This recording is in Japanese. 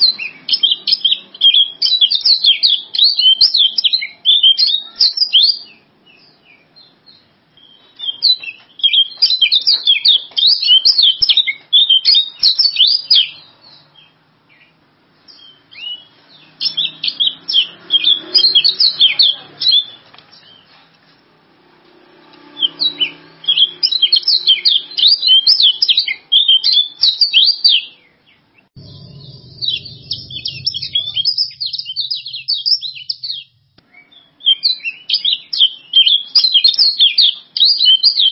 どうも。you